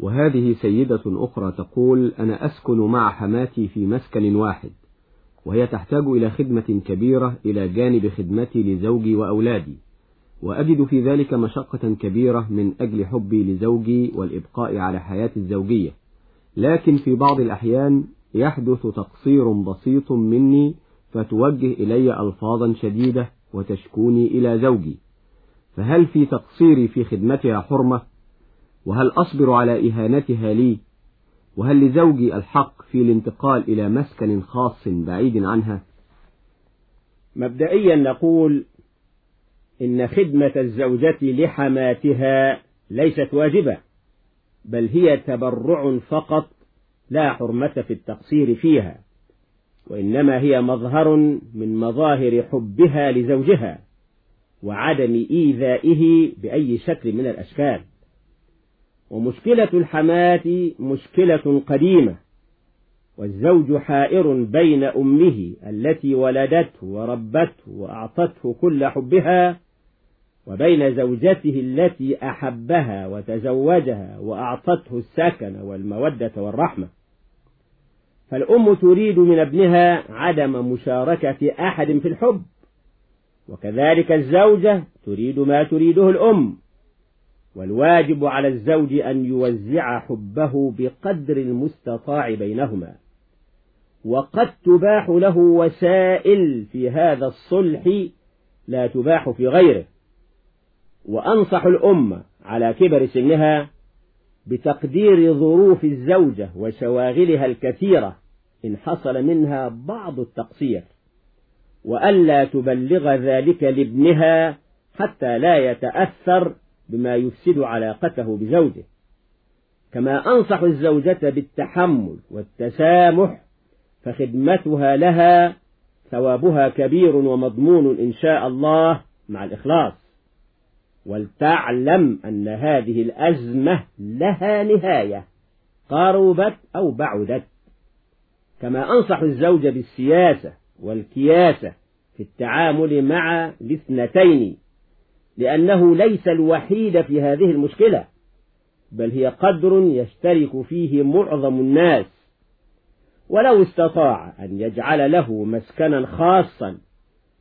وهذه سيدة أخرى تقول أنا أسكن مع حماتي في مسكن واحد وهي تحتاج إلى خدمة كبيرة إلى جانب خدمتي لزوجي وأولادي وأجد في ذلك مشقة كبيرة من أجل حبي لزوجي والإبقاء على حياتي الزوجية. لكن في بعض الأحيان يحدث تقصير بسيط مني فتوجه إلي ألفاظا شديدة وتشكوني إلى زوجي. فهل في تقصيري في خدمتها حرمة؟ وهل أصبر على إهانتها لي؟ وهل لزوجي الحق في الانتقال إلى مسكن خاص بعيد عنها؟ مبدئيا نقول إن خدمة الزوجة لحماتها ليست واجبة بل هي تبرع فقط لا حرمة في التقصير فيها وإنما هي مظهر من مظاهر حبها لزوجها وعدم إيذائه بأي شكل من الأشكال. ومشكلة الحماة مشكلة قديمة والزوج حائر بين أمه التي ولدته وربته وأعطته كل حبها وبين زوجته التي أحبها وتزوجها وأعطته السكن والمودة والرحمة. فالأم تريد من ابنها عدم مشاركة أحد في الحب وكذلك الزوجة تريد ما تريده الأم. والواجب على الزوج أن يوزع حبه بقدر المستطاع بينهما. وقد تباح له وسائل في هذا الصلح لا تباح في غيره. وأنصح الأمة على كبر سنها بتقدير ظروف الزوجة وشواغلها الكثيرة إن حصل منها بعض التقصير. وألا تبلغ ذلك لابنها حتى لا يتأثر بما يفسد علاقته بزوجه كما أنصح الزوجة بالتحمل والتسامح فخدمتها لها ثوابها كبير ومضمون إن شاء الله مع الإخلاص. ولتعلم أن هذه الأزمة لها نهاية قربت أو بعدت. كما أنصح الزوج بالسياسة والكياسة في التعامل مع الاثنتين. لأنه ليس الوحيد في هذه المشكلة بل هي قدر يشترك فيه معظم الناس. ولو استطاع أن يجعل له مسكنا خاصا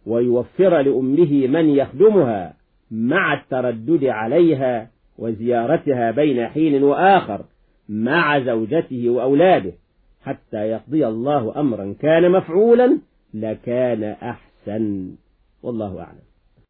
ويوفر لأمه من يخدمها مع التردد عليها وزيارتها بين حين وآخر مع زوجته وأولاده حتى يقضي الله أمرا كان مفعولا لكان أحسن. والله أعلم.